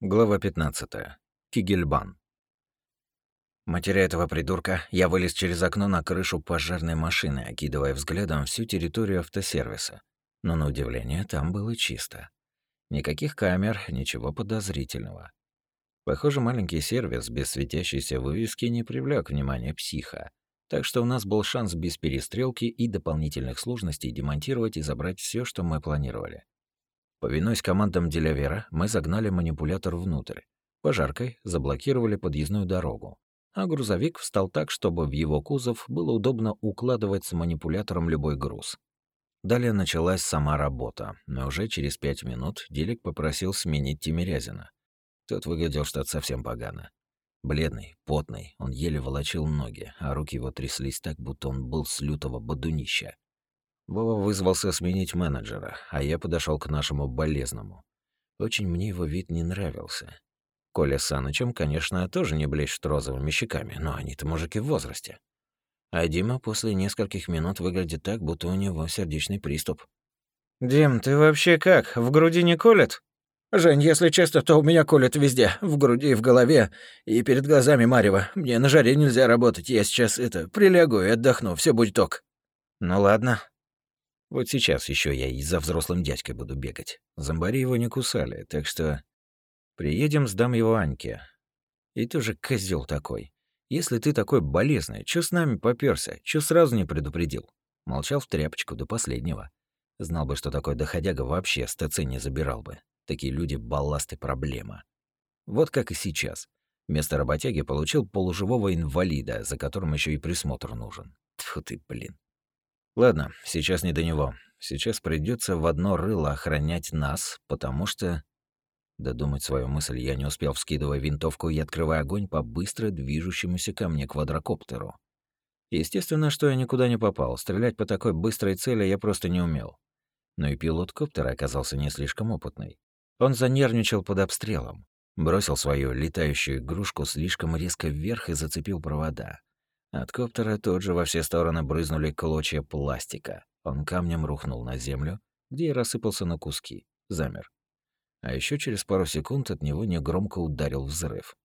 Глава 15. Кигельбан. Матеря этого придурка, я вылез через окно на крышу пожарной машины, окидывая взглядом всю территорию автосервиса. Но на удивление там было чисто. Никаких камер, ничего подозрительного. Похоже, маленький сервис без светящейся вывески не привлек внимания психа. Так что у нас был шанс без перестрелки и дополнительных сложностей демонтировать и забрать все, что мы планировали. Повинуясь командам Делявера, мы загнали манипулятор внутрь. Пожаркой заблокировали подъездную дорогу. А грузовик встал так, чтобы в его кузов было удобно укладывать с манипулятором любой груз. Далее началась сама работа, но уже через пять минут Делик попросил сменить Тимирязина. Тот выглядел что-то совсем погано. Бледный, потный, он еле волочил ноги, а руки его тряслись так, будто он был с лютого бодунища. Вова вызвался сменить менеджера, а я подошел к нашему болезному. Очень мне его вид не нравился. Коля с Санычем, конечно, тоже не блещут розовыми щеками, но они-то мужики в возрасте. А Дима после нескольких минут выглядит так, будто у него сердечный приступ. «Дим, ты вообще как? В груди не колет?» «Жень, если честно, то у меня колет везде. В груди, в голове и перед глазами Марева. Мне на жаре нельзя работать. Я сейчас, это, прилягу и отдохну. Все будет ок». «Ну ладно, вот сейчас еще я и за взрослым дядькой буду бегать. Зомбари его не кусали, так что... Приедем, сдам его Аньке. И ты же козел такой. Если ты такой болезный, чё с нами попёрся? Чё сразу не предупредил? Молчал в тряпочку до последнего. Знал бы, что такой доходяга вообще с ТЦ не забирал бы. Такие люди — балласт и проблема. Вот как и сейчас. Вместо работяги получил полуживого инвалида, за которым еще и присмотр нужен. Тьфу ты, блин. Ладно, сейчас не до него. Сейчас придется в одно рыло охранять нас, потому что... Додумать свою мысль я не успел, вскидывая винтовку и открывая огонь по быстро движущемуся ко мне квадрокоптеру. Естественно, что я никуда не попал. Стрелять по такой быстрой цели я просто не умел. Но и пилот коптера оказался не слишком опытный. Он занервничал под обстрелом, бросил свою летающую игрушку слишком резко вверх и зацепил провода. От коптера тут же во все стороны брызнули клочья пластика. Он камнем рухнул на землю, где и рассыпался на куски. Замер. А еще через пару секунд от него негромко ударил взрыв.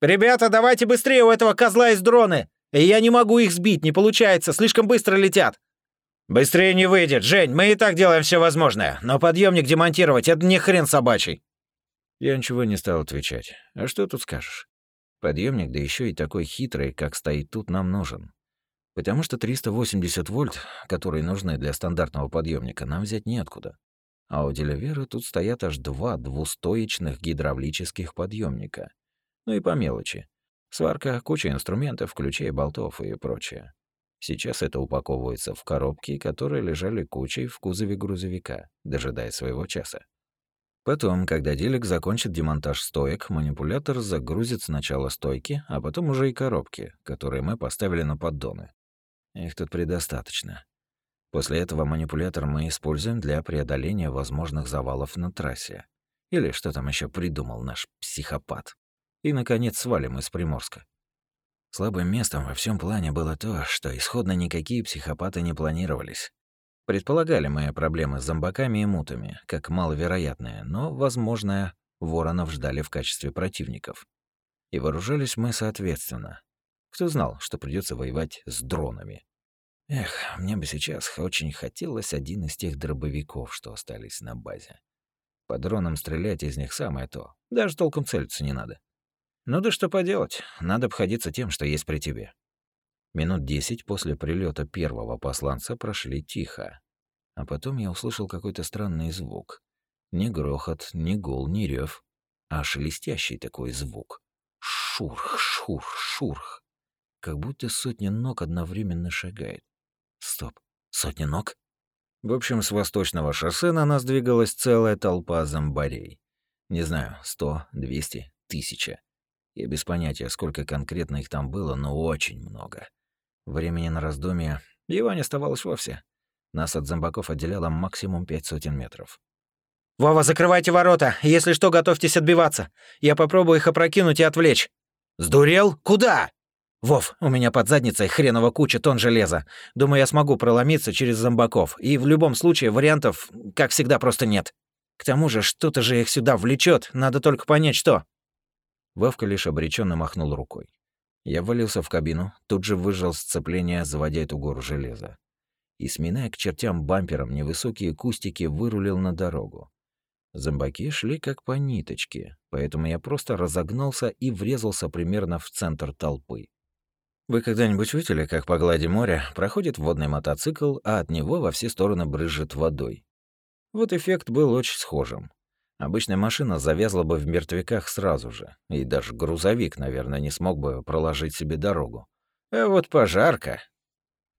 «Ребята, давайте быстрее у этого козла из дроны! Я не могу их сбить, не получается, слишком быстро летят!» «Быстрее не выйдет, Жень, мы и так делаем все возможное, но подъемник демонтировать — это не хрен собачий!» Я ничего не стал отвечать. А что тут скажешь? Подъемник, да еще и такой хитрый, как стоит тут, нам нужен. Потому что 380 вольт, которые нужны для стандартного подъемника, нам взять неоткуда. А у Делавера тут стоят аж два двустоечных гидравлических подъемника. Ну и по мелочи. Сварка, куча инструментов, ключей, болтов и прочее. Сейчас это упаковывается в коробки, которые лежали кучей в кузове грузовика, дожидая своего часа. Потом, когда делик закончит демонтаж стоек, манипулятор загрузит сначала стойки, а потом уже и коробки, которые мы поставили на поддоны. Их тут предостаточно. После этого манипулятор мы используем для преодоления возможных завалов на трассе. Или что там еще придумал наш психопат. И, наконец, свалим из Приморска. Слабым местом во всем плане было то, что исходно никакие психопаты не планировались. Предполагали мы проблемы с зомбаками и мутами, как маловероятные, но, возможно, воронов ждали в качестве противников. И вооружались мы соответственно. Кто знал, что придется воевать с дронами? Эх, мне бы сейчас очень хотелось один из тех дробовиков, что остались на базе. По дронам стрелять из них самое то. Даже толком целиться не надо. Ну да что поделать, надо обходиться тем, что есть при тебе. Минут десять после прилета первого посланца прошли тихо. А потом я услышал какой-то странный звук. Ни грохот, ни гул, ни рев, а шелестящий такой звук. Шурх, шурх, шурх. Как будто сотня ног одновременно шагает. Стоп, сотня ног? В общем, с восточного шоссе на нас двигалась целая толпа зомбарей. Не знаю, сто, двести, тысяча. Я без понятия, сколько конкретно их там было, но очень много. Времени на раздумья его не оставалось вовсе. Нас от зомбаков отделяло максимум пять сотен метров. «Вова, закрывайте ворота! Если что, готовьтесь отбиваться. Я попробую их опрокинуть и отвлечь». «Сдурел? Куда?» «Вов, у меня под задницей хреново куча тонн железа. Думаю, я смогу проломиться через зомбаков. И в любом случае вариантов, как всегда, просто нет». К тому же что-то же их сюда влечет, надо только понять, что. Вовка лишь обреченно махнул рукой. Я валился в кабину, тут же выжал сцепление, заводя эту гору железа. И, сминая к чертям бампером невысокие кустики, вырулил на дорогу. Зомбаки шли как по ниточке, поэтому я просто разогнался и врезался примерно в центр толпы. Вы когда-нибудь видели, как по глади моря проходит водный мотоцикл, а от него во все стороны брызжет водой? Вот эффект был очень схожим. Обычная машина завязла бы в мертвяках сразу же, и даже грузовик, наверное, не смог бы проложить себе дорогу. А вот пожарка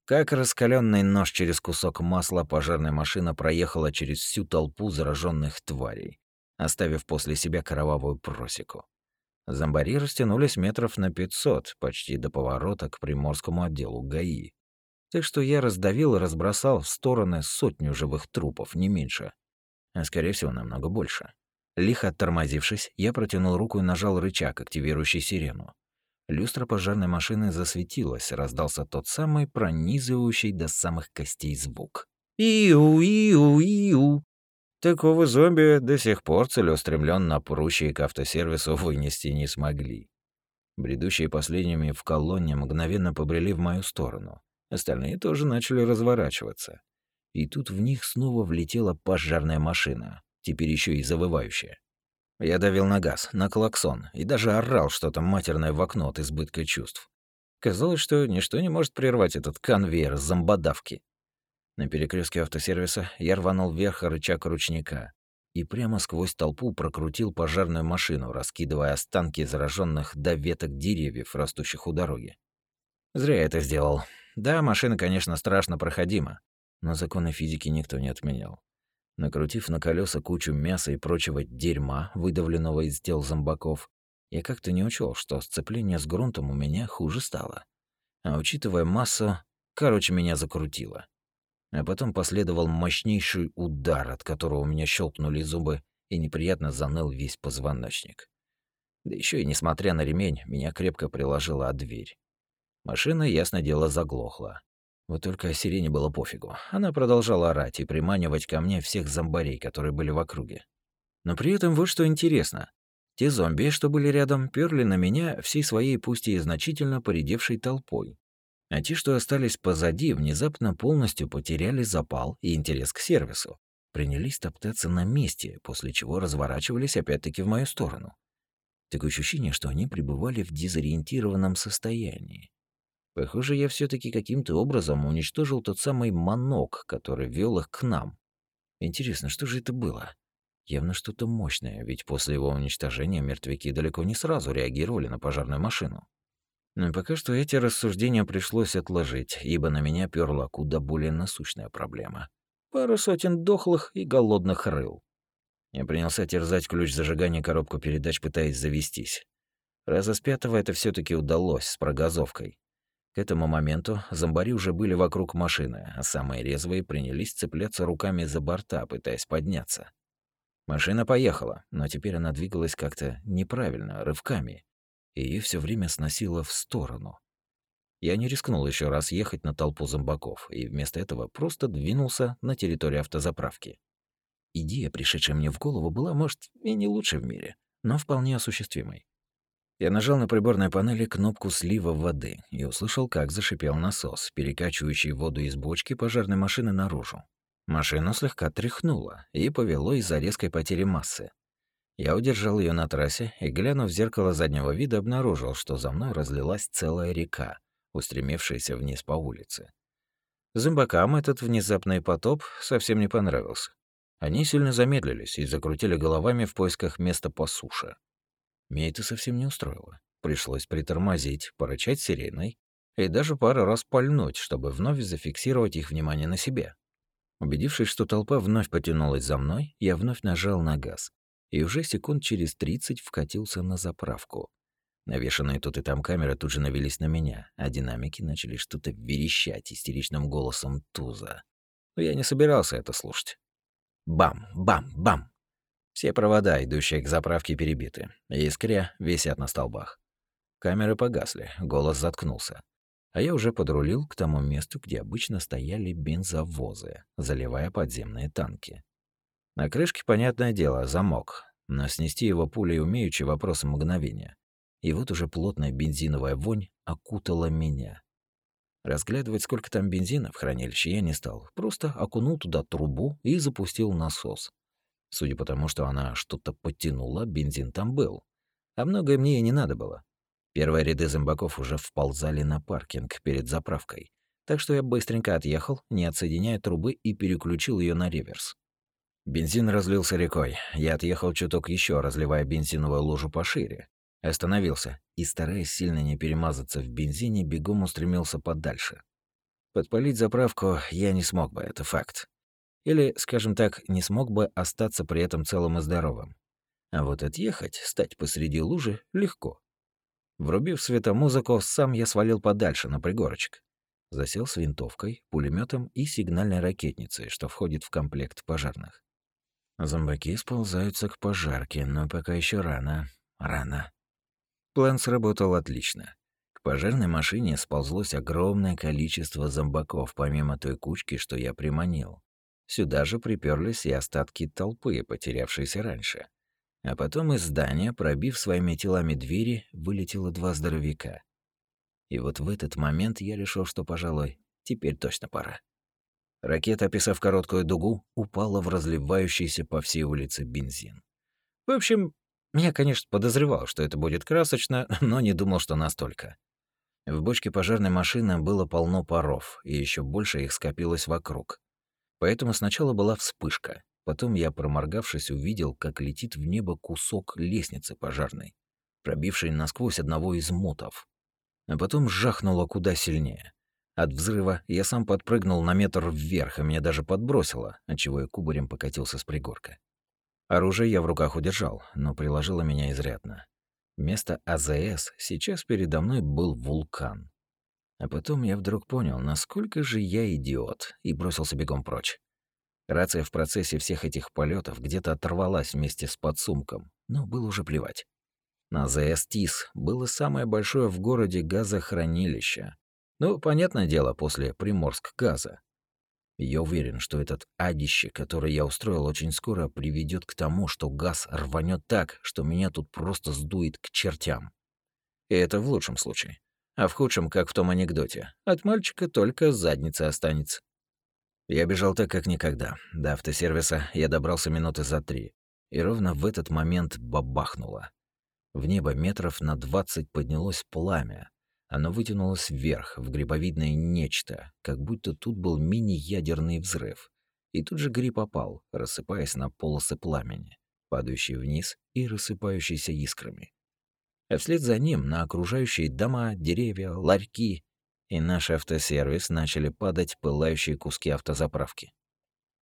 как раскаленный нож через кусок масла, пожарная машина проехала через всю толпу зараженных тварей, оставив после себя кровавую просеку. Зомбари растянулись метров на 500, почти до поворота к приморскому отделу ГАИ. Так что я раздавил и разбросал в стороны сотню живых трупов, не меньше. А скорее всего, намного больше. Лихо оттормозившись, я протянул руку и нажал рычаг, активирующий сирену. Люстра пожарной машины засветилась, раздался тот самый пронизывающий до самых костей звук. «Иу-иу-иу!» Такого зомби до сих пор целеустремленно прущие к автосервису вынести не смогли. Бредущие последними в колонне мгновенно побрели в мою сторону. Остальные тоже начали разворачиваться. И тут в них снова влетела пожарная машина, теперь еще и завывающая. Я давил на газ, на клаксон и даже орал что-то матерное в окно от избытка чувств. Казалось, что ничто не может прервать этот конвейер зомбодавки. На перекрестке автосервиса я рванул вверх рычаг ручника и прямо сквозь толпу прокрутил пожарную машину, раскидывая останки зараженных до веток деревьев, растущих у дороги. Зря я это сделал. Да, машина, конечно, страшно проходима, но законы физики никто не отменял. Накрутив на колеса кучу мяса и прочего дерьма, выдавленного из тел зомбаков, я как-то не учел, что сцепление с грунтом у меня хуже стало. А учитывая массу, короче, меня закрутило. А потом последовал мощнейший удар, от которого у меня щелкнули зубы и неприятно заныл весь позвоночник. Да еще и несмотря на ремень, меня крепко приложила от дверь. Машина, ясно дело, заглохла. Вот только сирене было пофигу. Она продолжала орать и приманивать ко мне всех зомбарей, которые были в округе. Но при этом вот что интересно. Те зомби, что были рядом, перли на меня всей своей, пусть и значительно поредевшей толпой. А те, что остались позади, внезапно полностью потеряли запал и интерес к сервису. Принялись топтаться на месте, после чего разворачивались опять-таки в мою сторону. Такое ощущение, что они пребывали в дезориентированном состоянии. Похоже, я все таки каким-то образом уничтожил тот самый манок, который вел их к нам. Интересно, что же это было? Явно что-то мощное, ведь после его уничтожения мертвяки далеко не сразу реагировали на пожарную машину. Но пока что эти рассуждения пришлось отложить, ибо на меня перла куда более насущная проблема. Пару сотен дохлых и голодных рыл. Я принялся терзать ключ зажигания коробку передач, пытаясь завестись. Раза с пятого это все таки удалось с прогазовкой. К этому моменту зомбари уже были вокруг машины, а самые резвые принялись цепляться руками за борта, пытаясь подняться. Машина поехала, но теперь она двигалась как-то неправильно, рывками, и ее все время сносило в сторону. Я не рискнул еще раз ехать на толпу зомбаков, и вместо этого просто двинулся на территорию автозаправки. Идея, пришедшая мне в голову, была, может, и не лучшей в мире, но вполне осуществимой. Я нажал на приборной панели кнопку слива воды и услышал, как зашипел насос, перекачивающий воду из бочки пожарной машины наружу. Машину слегка тряхнуло и повело из-за резкой потери массы. Я удержал ее на трассе и, глянув в зеркало заднего вида, обнаружил, что за мной разлилась целая река, устремившаяся вниз по улице. Зомбакам этот внезапный потоп совсем не понравился. Они сильно замедлились и закрутили головами в поисках места по суше. Меня это совсем не устроило. Пришлось притормозить, порычать сиреной и даже пару раз пальнуть, чтобы вновь зафиксировать их внимание на себе. Убедившись, что толпа вновь потянулась за мной, я вновь нажал на газ и уже секунд через 30 вкатился на заправку. Навешанные тут и там камеры тут же навелись на меня, а динамики начали что-то верещать истеричным голосом Туза. Но я не собирался это слушать. Бам, бам, бам. Все провода, идущие к заправке, перебиты. Искря висят на столбах. Камеры погасли, голос заткнулся. А я уже подрулил к тому месту, где обычно стояли бензовозы, заливая подземные танки. На крышке, понятное дело, замок, но снести его пулей умеючи вопрос мгновения. И вот уже плотная бензиновая вонь окутала меня. Разглядывать, сколько там бензина в хранилище, я не стал. Просто окунул туда трубу и запустил насос. Судя по тому, что она что-то подтянула, бензин там был. А многое мне и не надо было. Первые ряды зомбаков уже вползали на паркинг перед заправкой. Так что я быстренько отъехал, не отсоединяя трубы, и переключил ее на реверс. Бензин разлился рекой. Я отъехал чуток еще, разливая бензиновую лужу пошире. Остановился и, стараясь сильно не перемазаться в бензине, бегом устремился подальше. Подпалить заправку я не смог бы, это факт. Или, скажем так, не смог бы остаться при этом целым и здоровым. А вот отъехать, стать посреди лужи, легко. Врубив светомузыку, сам я свалил подальше, на пригорочек. Засел с винтовкой, пулеметом и сигнальной ракетницей, что входит в комплект пожарных. Зомбаки сползаются к пожарке, но пока еще рано. Рано. План сработал отлично. К пожарной машине сползлось огромное количество зомбаков, помимо той кучки, что я приманил. Сюда же приперлись и остатки толпы, потерявшиеся раньше. А потом из здания, пробив своими телами двери, вылетело два здоровяка. И вот в этот момент я решил, что, пожалуй, теперь точно пора. Ракета, описав короткую дугу, упала в разливающийся по всей улице бензин. В общем, я, конечно, подозревал, что это будет красочно, но не думал, что настолько. В бочке пожарной машины было полно паров, и еще больше их скопилось вокруг. Поэтому сначала была вспышка. Потом я, проморгавшись, увидел, как летит в небо кусок лестницы пожарной, пробивший насквозь одного из мотов. А потом жахнуло куда сильнее. От взрыва я сам подпрыгнул на метр вверх, и меня даже подбросило, отчего я кубарем покатился с пригорка. Оружие я в руках удержал, но приложило меня изрядно. Вместо АЗС сейчас передо мной был вулкан. А потом я вдруг понял, насколько же я идиот, и бросился бегом прочь. Рация в процессе всех этих полетов где-то оторвалась вместе с подсумком, но было уже плевать. На АЗС ТИС было самое большое в городе газохранилище, ну, понятное дело, после Приморск газа. Я уверен, что этот адище, который я устроил очень скоро, приведет к тому, что газ рванет так, что меня тут просто сдует к чертям. И это в лучшем случае. А в худшем, как в том анекдоте, от мальчика только задница останется. Я бежал так, как никогда. До автосервиса я добрался минуты за три. И ровно в этот момент бабахнуло. В небо метров на двадцать поднялось пламя, оно вытянулось вверх, в грибовидное нечто, как будто тут был мини-ядерный взрыв. И тут же гриб опал, рассыпаясь на полосы пламени, падающие вниз и рассыпающиеся искрами. А вслед за ним на окружающие дома, деревья, ларьки и наш автосервис начали падать пылающие куски автозаправки.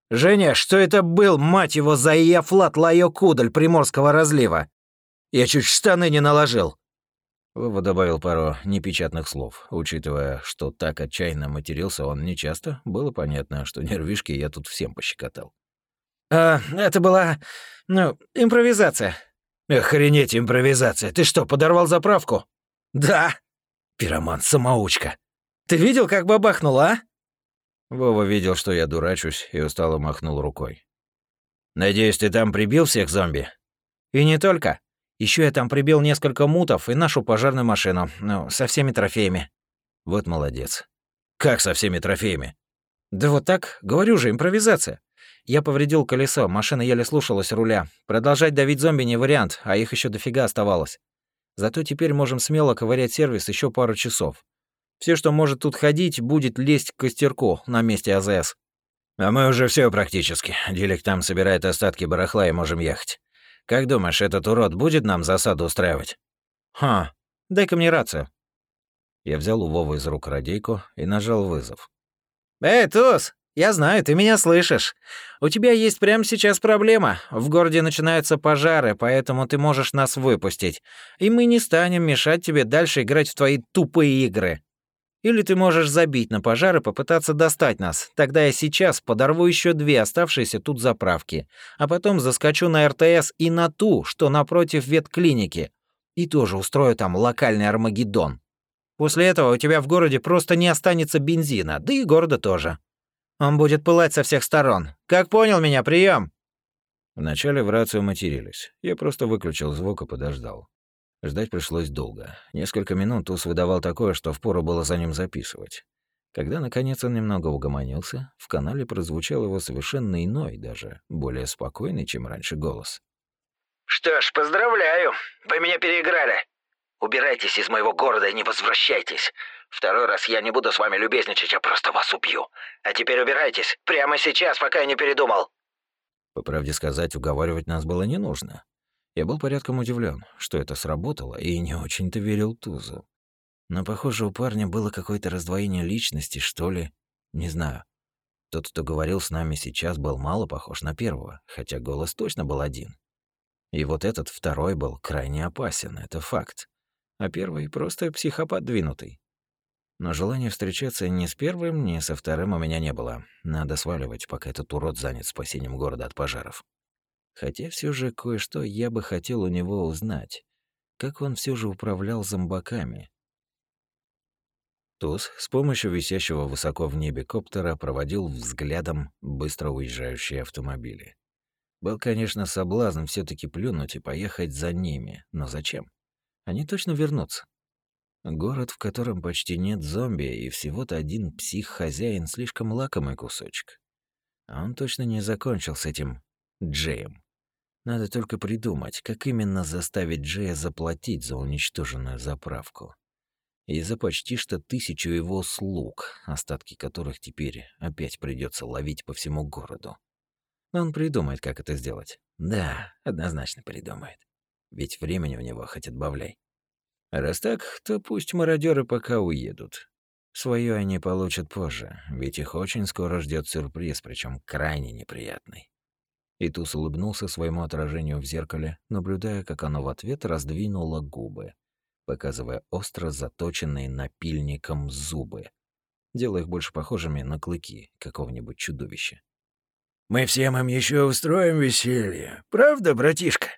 «Женя, что это был, мать его, за Ияфлат Лайо Кудаль Приморского разлива? Я чуть штаны не наложил!» Вова добавил пару непечатных слов. Учитывая, что так отчаянно матерился он нечасто, было понятно, что нервишки я тут всем пощекотал. «А, это была, ну, импровизация». «Охренеть, импровизация! Ты что, подорвал заправку?» «Да». «Пироман-самоучка». «Ты видел, как бабахнуло, а?» Вова видел, что я дурачусь, и устало махнул рукой. «Надеюсь, ты там прибил всех зомби?» «И не только. Еще я там прибил несколько мутов и нашу пожарную машину, ну, со всеми трофеями». «Вот молодец. Как со всеми трофеями?» «Да вот так, говорю же, импровизация. Я повредил колесо, машина еле слушалась руля. Продолжать давить зомби не вариант, а их еще дофига оставалось. Зато теперь можем смело ковырять сервис еще пару часов. Все, что может тут ходить, будет лезть к костерку на месте АЗС». «А мы уже все практически. Дилик там собирает остатки барахла и можем ехать. Как думаешь, этот урод будет нам засаду устраивать? Ха, дай-ка мне рацию. Я взял у Вовы из рук радейку и нажал вызов. «Эй, Туз, я знаю, ты меня слышишь. У тебя есть прямо сейчас проблема. В городе начинаются пожары, поэтому ты можешь нас выпустить. И мы не станем мешать тебе дальше играть в твои тупые игры. Или ты можешь забить на пожар и попытаться достать нас. Тогда я сейчас подорву еще две оставшиеся тут заправки, а потом заскочу на РТС и на ту, что напротив ветклиники, и тоже устрою там локальный Армагеддон. После этого у тебя в городе просто не останется бензина, да и города тоже. Он будет пылать со всех сторон. Как понял меня, прием? Вначале в рацию матерились. Я просто выключил звук и подождал. Ждать пришлось долго. Несколько минут Туз выдавал такое, что впору было за ним записывать. Когда, наконец, он немного угомонился, в канале прозвучал его совершенно иной, даже более спокойный, чем раньше, голос. «Что ж, поздравляю, вы меня переиграли. Убирайтесь из моего города и не возвращайтесь. Второй раз я не буду с вами любезничать, а просто вас убью. А теперь убирайтесь, прямо сейчас, пока я не передумал». По правде сказать, уговаривать нас было не нужно. Я был порядком удивлен, что это сработало, и не очень-то верил Тузу. Но, похоже, у парня было какое-то раздвоение личности, что ли. Не знаю. Тот, кто говорил с нами сейчас, был мало похож на первого, хотя голос точно был один. И вот этот второй был крайне опасен, это факт. А первый просто психопат двинутый. Но желания встречаться ни с первым, ни со вторым у меня не было. Надо сваливать, пока этот урод занят спасением города от пожаров. Хотя все же кое-что я бы хотел у него узнать. Как он все же управлял зомбаками? Туз с помощью висящего высоко в небе коптера проводил взглядом быстро уезжающие автомобили. Был, конечно, соблазн все таки плюнуть и поехать за ними, но зачем? Они точно вернутся. Город, в котором почти нет зомби, и всего-то один псих-хозяин, слишком лакомый кусочек. А он точно не закончил с этим Джеем. Надо только придумать, как именно заставить Джея заплатить за уничтоженную заправку. И за почти что тысячу его слуг, остатки которых теперь опять придется ловить по всему городу. Но он придумает, как это сделать. Да, однозначно придумает. Ведь времени у него хоть отбавляй. Раз так, то пусть мародеры пока уедут. Свое они получат позже, ведь их очень скоро ждет сюрприз, причем крайне неприятный. И Туз улыбнулся своему отражению в зеркале, наблюдая, как оно в ответ раздвинуло губы, показывая остро заточенные напильником зубы, делая их больше похожими на клыки какого-нибудь чудовища. «Мы всем им еще устроим веселье, правда, братишка?»